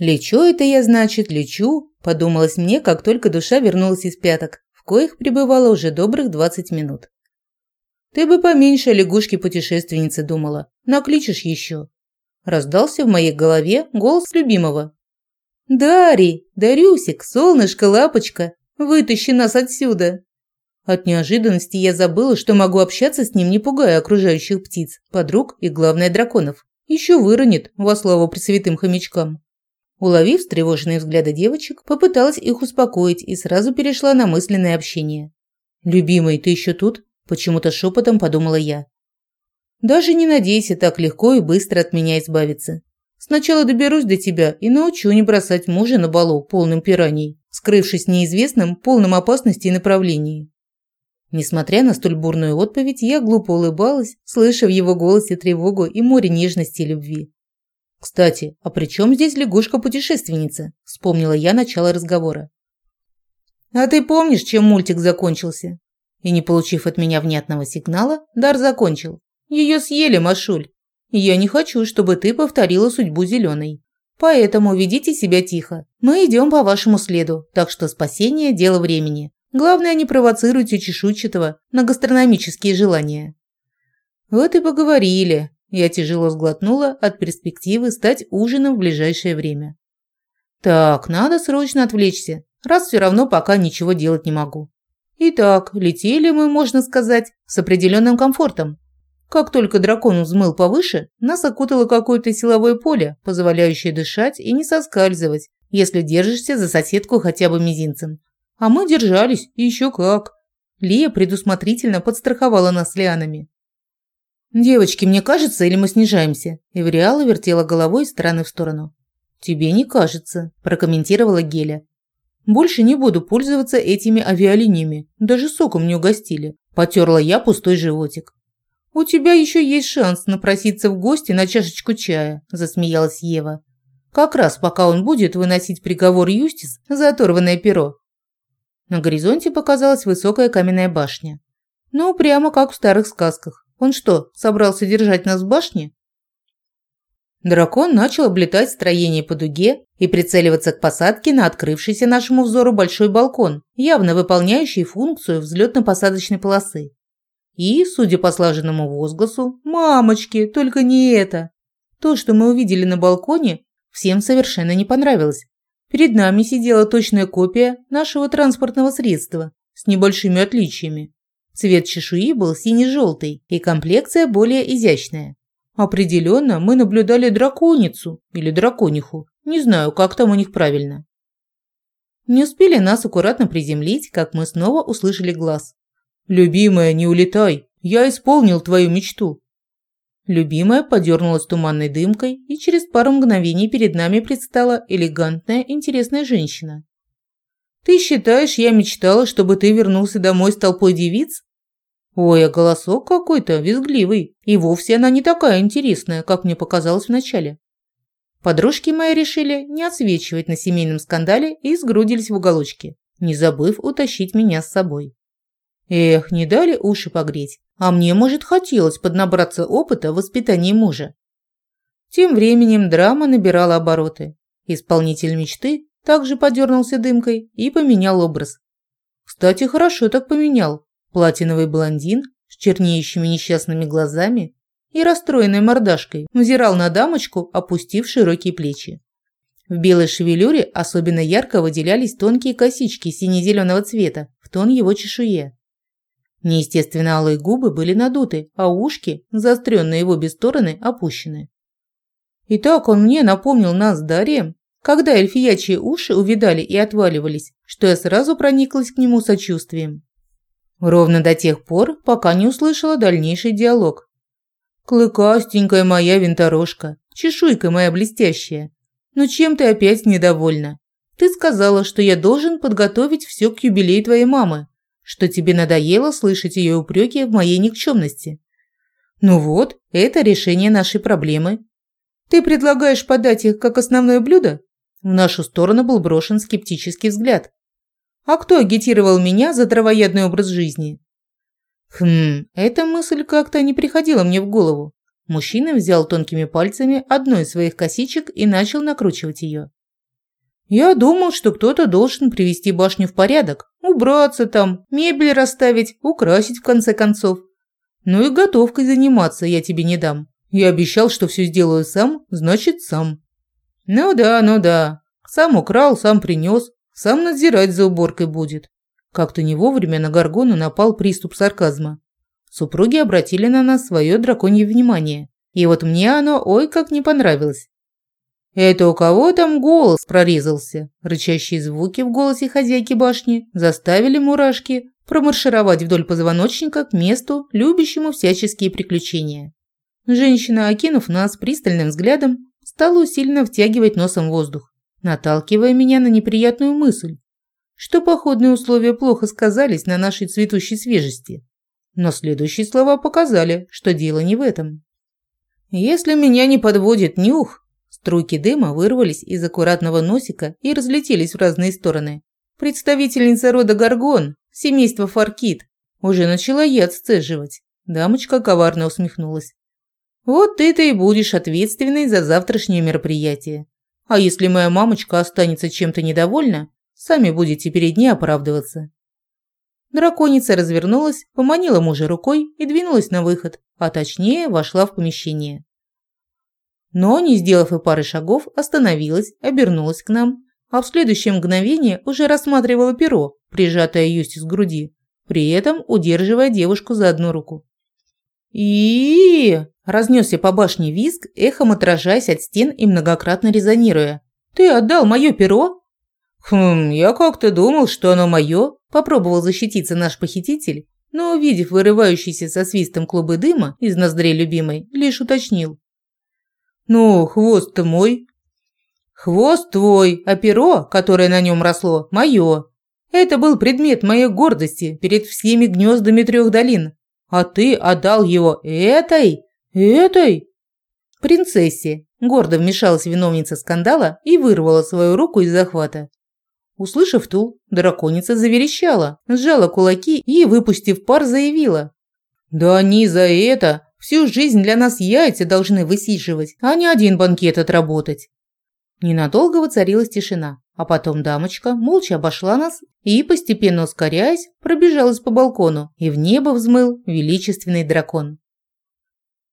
Лечу это я, значит, лечу, подумалось мне, как только душа вернулась из пяток, в коих пребывала уже добрых 20 минут. Ты бы поменьше лягушки-путешественницы думала, накличешь еще. Раздался в моей голове голос любимого. «Дарий, Дарюсик, солнышко, лапочка, вытащи нас отсюда!» От неожиданности я забыла, что могу общаться с ним, не пугая окружающих птиц, подруг и, главное, драконов. Еще выронит, во славу пресвятым хомячкам. Уловив встревоженные взгляды девочек, попыталась их успокоить и сразу перешла на мысленное общение. «Любимый, ты еще тут?» – почему-то шепотом подумала я. «Даже не надейся так легко и быстро от меня избавиться. Сначала доберусь до тебя и научу не бросать мужа на балу полным пираний, скрывшись в неизвестном, полном опасности и направлении». Несмотря на столь бурную отповедь, я глупо улыбалась, слыша в его голосе тревогу и море нежности и любви. «Кстати, а при чем здесь лягушка-путешественница?» – вспомнила я начало разговора. «А ты помнишь, чем мультик закончился?» И не получив от меня внятного сигнала, Дар закончил. «Ее съели, Машуль. Я не хочу, чтобы ты повторила судьбу зеленой. Поэтому ведите себя тихо. Мы идем по вашему следу, так что спасение – дело времени. Главное, не провоцируйте чешуйчатого на гастрономические желания». «Вот и поговорили», я тяжело сглотнула от перспективы стать ужином в ближайшее время. Так, надо срочно отвлечься, раз все равно пока ничего делать не могу. Итак, летели мы, можно сказать, с определенным комфортом. Как только дракон взмыл повыше, нас окутало какое-то силовое поле, позволяющее дышать и не соскальзывать, если держишься за соседку хотя бы мизинцем. А мы держались, еще как. Лия предусмотрительно подстраховала нас лианами. «Девочки, мне кажется, или мы снижаемся?» Эвриала вертела головой из стороны в сторону. «Тебе не кажется», – прокомментировала Геля. «Больше не буду пользоваться этими авиалиниями. Даже соком не угостили». Потерла я пустой животик. «У тебя еще есть шанс напроситься в гости на чашечку чая», – засмеялась Ева. «Как раз пока он будет выносить приговор Юстис за оторванное перо». На горизонте показалась высокая каменная башня. Ну, прямо как в старых сказках. Он что, собрался держать нас в башне? Дракон начал облетать строение по дуге и прицеливаться к посадке на открывшийся нашему взору большой балкон, явно выполняющий функцию взлетно-посадочной полосы. И, судя по слаженному возгласу, «Мамочки, только не это!» То, что мы увидели на балконе, всем совершенно не понравилось. Перед нами сидела точная копия нашего транспортного средства с небольшими отличиями. Цвет чешуи был сине-желтый и комплекция более изящная. Определенно, мы наблюдали драконицу или дракониху. Не знаю, как там у них правильно. Не успели нас аккуратно приземлить, как мы снова услышали глаз. «Любимая, не улетай! Я исполнил твою мечту!» Любимая подернулась туманной дымкой, и через пару мгновений перед нами предстала элегантная, интересная женщина. Ты считаешь, я мечтала, чтобы ты вернулся домой с толпой девиц? Ой, а голосок какой-то визгливый. И вовсе она не такая интересная, как мне показалось вначале. Подружки мои решили не отсвечивать на семейном скандале и сгрудились в уголочке, не забыв утащить меня с собой. Эх, не дали уши погреть, а мне, может, хотелось поднабраться опыта в воспитании мужа. Тем временем драма набирала обороты. Исполнитель мечты также подернулся дымкой и поменял образ. Кстати, хорошо так поменял. Платиновый блондин с чернеющими несчастными глазами и расстроенной мордашкой взирал на дамочку, опустив широкие плечи. В белой шевелюре особенно ярко выделялись тонкие косички сине-зеленого цвета в тон его чешуе. Неестественно алые губы были надуты, а ушки, заостренные в обе стороны, опущены. И так он мне напомнил нас с Дарием, когда эльфиячьи уши увидали и отваливались, что я сразу прониклась к нему сочувствием. Ровно до тех пор, пока не услышала дальнейший диалог. «Клыкастенькая моя винторожка, чешуйка моя блестящая, но чем ты опять недовольна? Ты сказала, что я должен подготовить все к юбилею твоей мамы, что тебе надоело слышать ее упреки в моей никчемности. Ну вот, это решение нашей проблемы. Ты предлагаешь подать их как основное блюдо? В нашу сторону был брошен скептический взгляд. А кто агитировал меня за травоядный образ жизни? Хм, эта мысль как-то не приходила мне в голову. Мужчина взял тонкими пальцами одну из своих косичек и начал накручивать ее. Я думал, что кто-то должен привести башню в порядок, убраться там, мебель расставить, украсить в конце концов. Ну и готовкой заниматься я тебе не дам. Я обещал, что все сделаю сам, значит сам. Ну да, ну да. Сам украл, сам принес, сам надзирать за уборкой будет. Как-то не вовремя на Гаргону напал приступ сарказма. Супруги обратили на нас свое драконье внимание. И вот мне оно ой как не понравилось. «Это у кого там голос прорезался?» Рычащие звуки в голосе хозяйки башни заставили мурашки промаршировать вдоль позвоночника к месту, любящему всяческие приключения. Женщина, окинув нас пристальным взглядом, стала усиленно втягивать носом воздух, наталкивая меня на неприятную мысль, что походные условия плохо сказались на нашей цветущей свежести. Но следующие слова показали, что дело не в этом. Если меня не подводит нюх, струйки дыма вырвались из аккуратного носика и разлетелись в разные стороны. Представительница рода Гаргон, семейства Фаркит, уже начала яд сцеживать. Дамочка коварно усмехнулась. Вот ты-то и будешь ответственной за завтрашнее мероприятие. А если моя мамочка останется чем-то недовольна, сами будете перед ней оправдываться. Драконица развернулась, поманила мужа рукой и двинулась на выход, а точнее вошла в помещение. Но, не сделав и пары шагов, остановилась, обернулась к нам, а в следующее мгновение уже рассматривала перо, прижатое Юсти с груди, при этом удерживая девушку за одну руку. И разнесся по башне визг, эхом отражаясь от стен и многократно резонируя. «Ты отдал мое перо?» «Хм, я как-то думал, что оно мое», – попробовал защититься наш похититель, но, увидев вырывающийся со свистом клубы дыма из ноздрей любимой, лишь уточнил. «Ну, хвост-то мой». «Хвост твой, а перо, которое на нем росло, мое. Это был предмет моей гордости перед всеми гнездами трех долин. А ты отдал его этой, этой?» «Принцессе», – гордо вмешалась виновница скандала и вырвала свою руку из захвата. Услышав ту, драконица заверещала, сжала кулаки и, выпустив пар, заявила. «Да они за это всю жизнь для нас яйца должны высиживать, а не один банкет отработать». Ненадолго воцарилась тишина, а потом дамочка молча обошла нас и, постепенно ускоряясь, пробежалась по балкону, и в небо взмыл величественный дракон.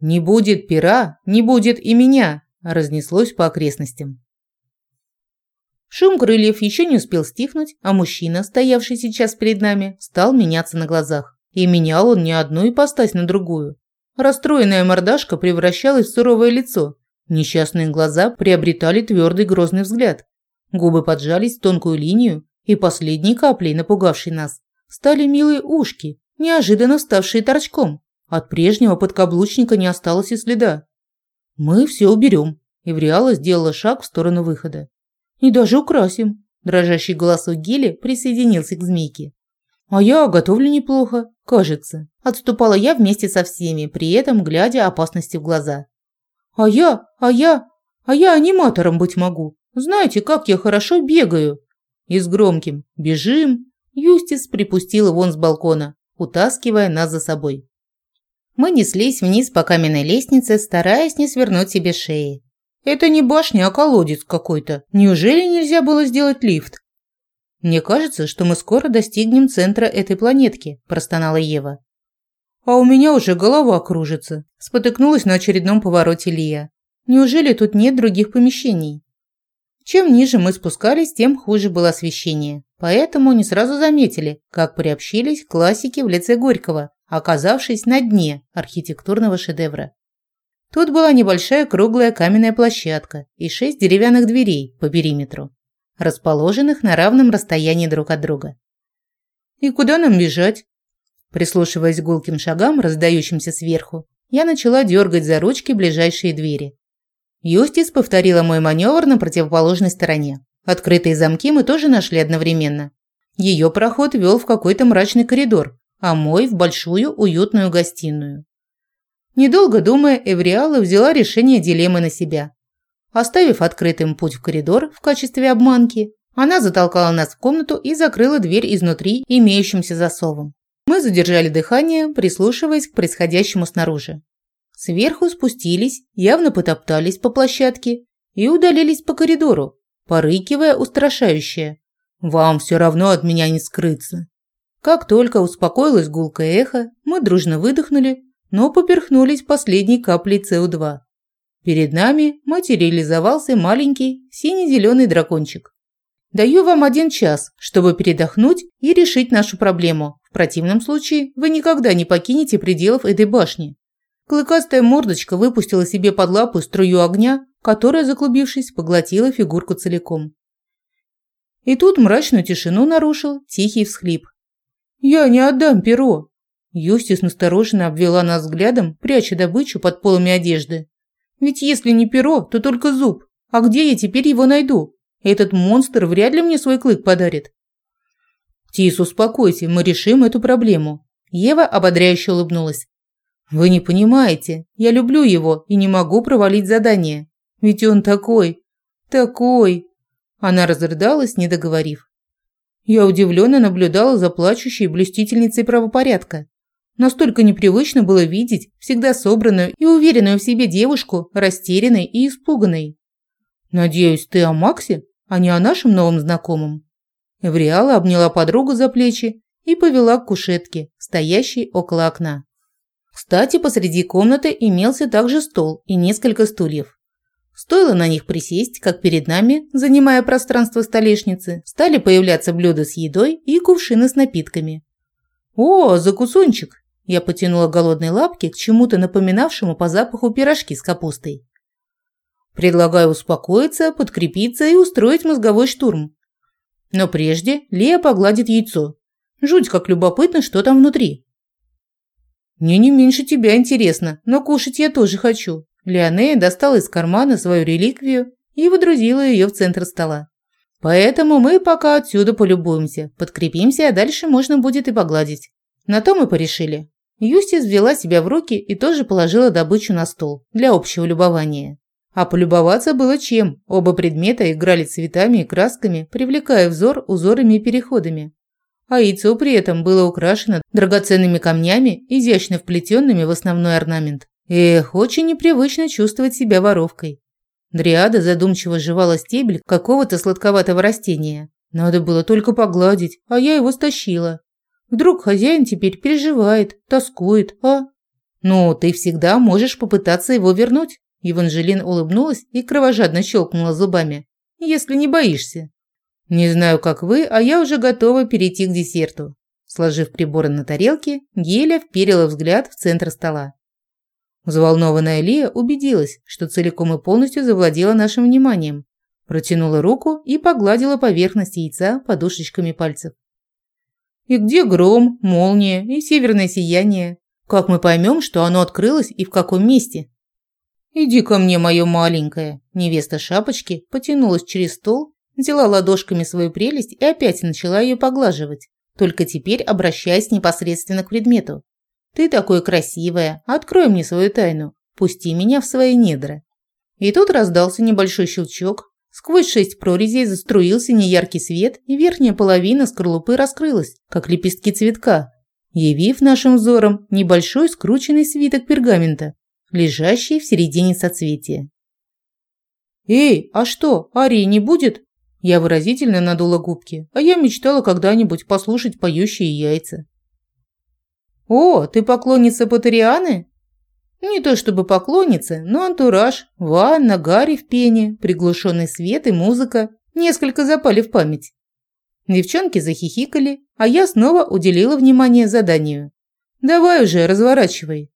«Не будет пера, не будет и меня», – разнеслось по окрестностям. Шум крыльев еще не успел стихнуть, а мужчина, стоявший сейчас перед нами, стал меняться на глазах. И менял он не одну ипостась на другую. Расстроенная мордашка превращалась в суровое лицо. Несчастные глаза приобретали твердый грозный взгляд. Губы поджались в тонкую линию, и последней каплей, напугавшей нас, стали милые ушки, неожиданно ставшие торчком. От прежнего подкаблучника не осталось и следа. «Мы все уберем», – Эвриала сделала шаг в сторону выхода. И даже украсим. Дрожащий голосок Гели присоединился к змейке. А я готовлю неплохо, кажется. Отступала я вместе со всеми, при этом глядя опасности в глаза. А я, а я, а я аниматором быть могу. Знаете, как я хорошо бегаю. И с громким «бежим» Юстис припустила вон с балкона, утаскивая нас за собой. Мы неслись вниз по каменной лестнице, стараясь не свернуть себе шеи. Это не башня, а колодец какой-то. Неужели нельзя было сделать лифт? Мне кажется, что мы скоро достигнем центра этой планетки, простонала Ева. А у меня уже голова кружится, спотыкнулась на очередном повороте Лия. Неужели тут нет других помещений? Чем ниже мы спускались, тем хуже было освещение. Поэтому не сразу заметили, как приобщились к классике в лице Горького, оказавшись на дне архитектурного шедевра. Тут была небольшая круглая каменная площадка и шесть деревянных дверей по периметру, расположенных на равном расстоянии друг от друга. «И куда нам бежать?» Прислушиваясь к гулким шагам, раздающимся сверху, я начала дергать за ручки ближайшие двери. Юстис повторила мой маневр на противоположной стороне. Открытые замки мы тоже нашли одновременно. Ее проход вел в какой-то мрачный коридор, а мой – в большую уютную гостиную. Недолго думая, Эвриала взяла решение дилеммы на себя. Оставив открытым путь в коридор в качестве обманки, она затолкала нас в комнату и закрыла дверь изнутри имеющимся засовом. Мы задержали дыхание, прислушиваясь к происходящему снаружи. Сверху спустились, явно потоптались по площадке и удалились по коридору, порыкивая устрашающее. «Вам все равно от меня не скрыться». Как только успокоилось гулкое эхо, мы дружно выдохнули, но поперхнулись последней каплей СО2. Перед нами материализовался маленький сине-зеленый дракончик. Даю вам один час, чтобы передохнуть и решить нашу проблему. В противном случае вы никогда не покинете пределов этой башни. Клыкастая мордочка выпустила себе под лапу струю огня, которая, заклубившись, поглотила фигурку целиком. И тут мрачную тишину нарушил тихий всхлип. «Я не отдам перо!» Юстис настороженно обвела нас взглядом, пряча добычу под полами одежды. «Ведь если не перо, то только зуб. А где я теперь его найду? Этот монстр вряд ли мне свой клык подарит». «Тис, успокойся, мы решим эту проблему». Ева ободряюще улыбнулась. «Вы не понимаете, я люблю его и не могу провалить задание. Ведь он такой, такой...» Она разрыдалась, не договорив. Я удивленно наблюдала за плачущей блюстительницей правопорядка. Настолько непривычно было видеть всегда собранную и уверенную в себе девушку, растерянной и испуганной. «Надеюсь, ты о Максе, а не о нашем новом знакомом?» Эвриала обняла подругу за плечи и повела к кушетке, стоящей около окна. Кстати, посреди комнаты имелся также стол и несколько стульев. Стоило на них присесть, как перед нами, занимая пространство столешницы, стали появляться блюда с едой и кувшины с напитками. «О, закусончик!» Я потянула голодные лапки к чему-то напоминавшему по запаху пирожки с капустой. «Предлагаю успокоиться, подкрепиться и устроить мозговой штурм. Но прежде Лея погладит яйцо. Жуть, как любопытно, что там внутри. Мне не меньше тебя интересно, но кушать я тоже хочу. Леонея достала из кармана свою реликвию и выдрузила ее в центр стола. Поэтому мы пока отсюда полюбуемся, подкрепимся, а дальше можно будет и погладить. На то мы порешили. Юстис взяла себя в руки и тоже положила добычу на стол для общего любования. А полюбоваться было чем. Оба предмета играли цветами и красками, привлекая взор узорами и переходами. А яйцо при этом было украшено драгоценными камнями, изящно вплетенными в основной орнамент. Эх, очень непривычно чувствовать себя воровкой. Дриада задумчиво жевала стебель какого-то сладковатого растения. Надо было только погладить, а я его стащила. Вдруг хозяин теперь переживает, тоскует, а? Ну, ты всегда можешь попытаться его вернуть. Еванжелин улыбнулась и кровожадно щелкнула зубами. «Если не боишься». «Не знаю, как вы, а я уже готова перейти к десерту». Сложив приборы на тарелке, Геля вперила взгляд в центр стола. Взволнованная Лия убедилась, что целиком и полностью завладела нашим вниманием. Протянула руку и погладила поверхность яйца подушечками пальцев. «И где гром, молния и северное сияние? Как мы поймем, что оно открылось и в каком месте?» «Иди ко мне, моё маленькое!» Невеста шапочки потянулась через стол, взяла ладошками свою прелесть и опять начала её поглаживать, только теперь обращаясь непосредственно к предмету. «Ты такое красивая, открой мне свою тайну, пусти меня в свои недра». И тут раздался небольшой щелчок, сквозь шесть прорезей заструился неяркий свет, и верхняя половина скорлупы раскрылась, как лепестки цветка, явив нашим взором небольшой скрученный свиток пергамента, лежащий в середине соцветия. «Эй, а что, Арии не будет?» Я выразительно надула губки, а я мечтала когда-нибудь послушать поющие яйца. «О, ты поклонница Патерианы?» Не то чтобы поклонница, но антураж, ванна, Гарри в пене, приглушенный свет и музыка несколько запали в память. Девчонки захихикали, а я снова уделила внимание заданию. «Давай уже, разворачивай».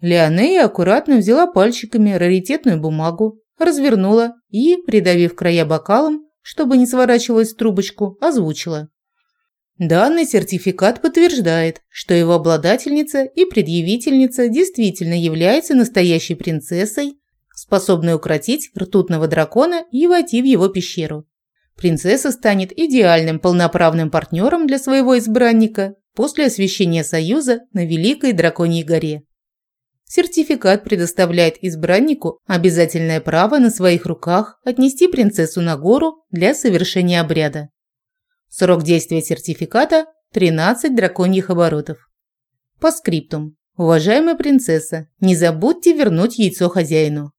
Леонея аккуратно взяла пальчиками раритетную бумагу, развернула и, придавив края бокалом, чтобы не сворачивалась в трубочку, озвучила. Данный сертификат подтверждает, что его обладательница и предъявительница действительно является настоящей принцессой, способной укротить ртутного дракона и войти в его пещеру. Принцесса станет идеальным полноправным партнером для своего избранника после освящения союза на Великой Драконьей горе. Сертификат предоставляет избраннику обязательное право на своих руках отнести принцессу на гору для совершения обряда. Срок действия сертификата – 13 драконьих оборотов. По скриптум. Уважаемая принцесса, не забудьте вернуть яйцо хозяину.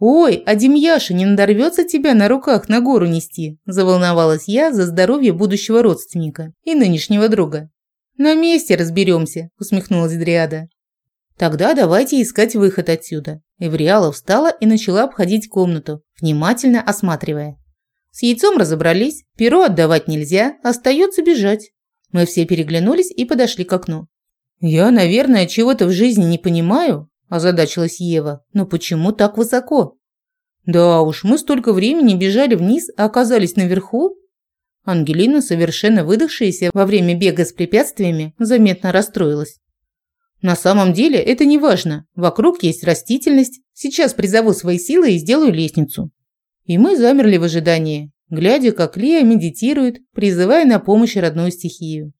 «Ой, а Демьяша не надорвется тебя на руках на гору нести?» – заволновалась я за здоровье будущего родственника и нынешнего друга. «На месте разберемся», – усмехнулась Дриада. «Тогда давайте искать выход отсюда». Эвриала встала и начала обходить комнату, внимательно осматривая. С яйцом разобрались, перо отдавать нельзя, остается бежать. Мы все переглянулись и подошли к окну. «Я, наверное, чего-то в жизни не понимаю», – озадачилась Ева. «Но почему так высоко?» «Да уж, мы столько времени бежали вниз, а оказались наверху?» Ангелина, совершенно выдохшаяся во время бега с препятствиями, заметно расстроилась. «На самом деле это не важно. Вокруг есть растительность. Сейчас призову свои силы и сделаю лестницу». И мы замерли в ожидании, глядя, как Лия медитирует, призывая на помощь родную стихию.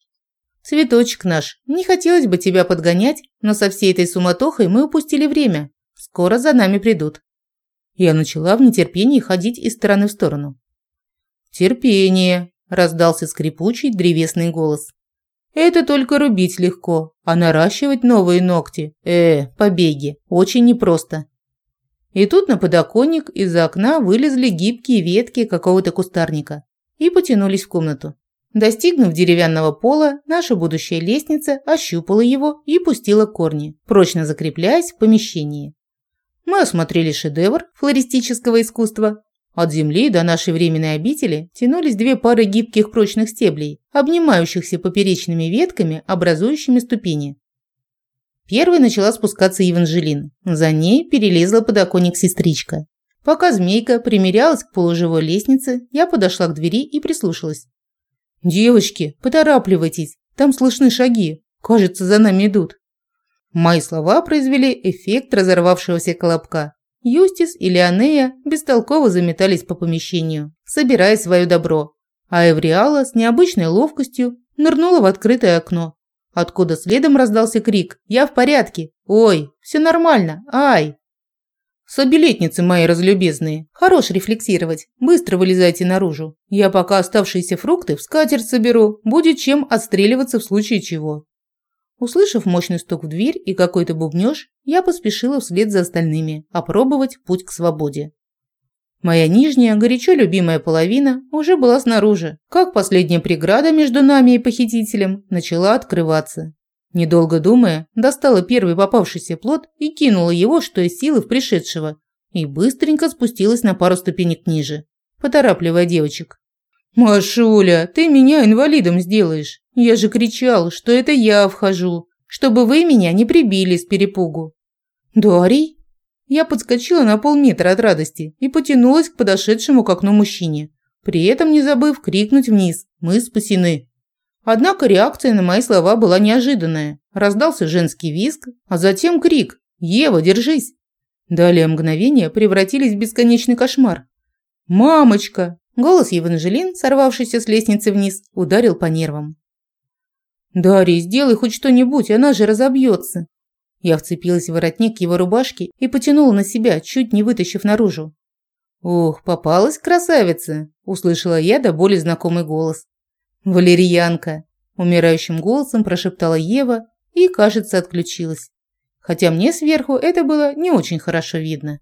«Цветочек наш, не хотелось бы тебя подгонять, но со всей этой суматохой мы упустили время. Скоро за нами придут». Я начала в нетерпении ходить из стороны в сторону. «Терпение», – раздался скрипучий древесный голос. «Это только рубить легко, а наращивать новые ногти, э, побеги, очень непросто». И тут на подоконник из-за окна вылезли гибкие ветки какого-то кустарника и потянулись в комнату. Достигнув деревянного пола, наша будущая лестница ощупала его и пустила корни, прочно закрепляясь в помещении. Мы осмотрели шедевр флористического искусства. От земли до нашей временной обители тянулись две пары гибких прочных стеблей, обнимающихся поперечными ветками, образующими ступени. Первой начала спускаться Евангелин. За ней перелезла подоконник сестричка. Пока змейка примерялась к полуживой лестнице, я подошла к двери и прислушалась. «Девочки, поторапливайтесь, там слышны шаги. Кажется, за нами идут». Мои слова произвели эффект разорвавшегося колобка. Юстис и Леонея бестолково заметались по помещению, собирая свое добро, а Эвриала с необычной ловкостью нырнула в открытое окно, откуда следом раздался крик «Я в порядке! Ой, все нормально! Ай!» «Собелетницы мои разлюбезные, хорош рефлексировать, быстро вылезайте наружу. Я пока оставшиеся фрукты в скатерть соберу, будет чем отстреливаться в случае чего». Услышав мощный стук в дверь и какой-то бубнёж, я поспешила вслед за остальными опробовать путь к свободе. Моя нижняя, горячо любимая половина уже была снаружи, как последняя преграда между нами и похитителем начала открываться. Недолго думая, достала первый попавшийся плод и кинула его, что из силы в пришедшего, и быстренько спустилась на пару ступенек ниже, поторапливая девочек. «Машуля, ты меня инвалидом сделаешь. Я же кричал, что это я вхожу, чтобы вы меня не прибили с перепугу». «Дарий?» Я подскочила на полметра от радости и потянулась к подошедшему к окну мужчине, при этом не забыв крикнуть вниз «Мы спасены!». Однако реакция на мои слова была неожиданная. Раздался женский визг, а затем крик «Ева, держись!». Далее мгновения превратились в бесконечный кошмар. «Мамочка!» Голос Евангелин, сорвавшийся с лестницы вниз, ударил по нервам. «Дарья, сделай хоть что-нибудь, она же разобьется!» Я вцепилась в воротник его рубашки и потянула на себя, чуть не вытащив наружу. «Ох, попалась красавица!» – услышала я до боли знакомый голос. «Валерьянка!» – умирающим голосом прошептала Ева и, кажется, отключилась. Хотя мне сверху это было не очень хорошо видно.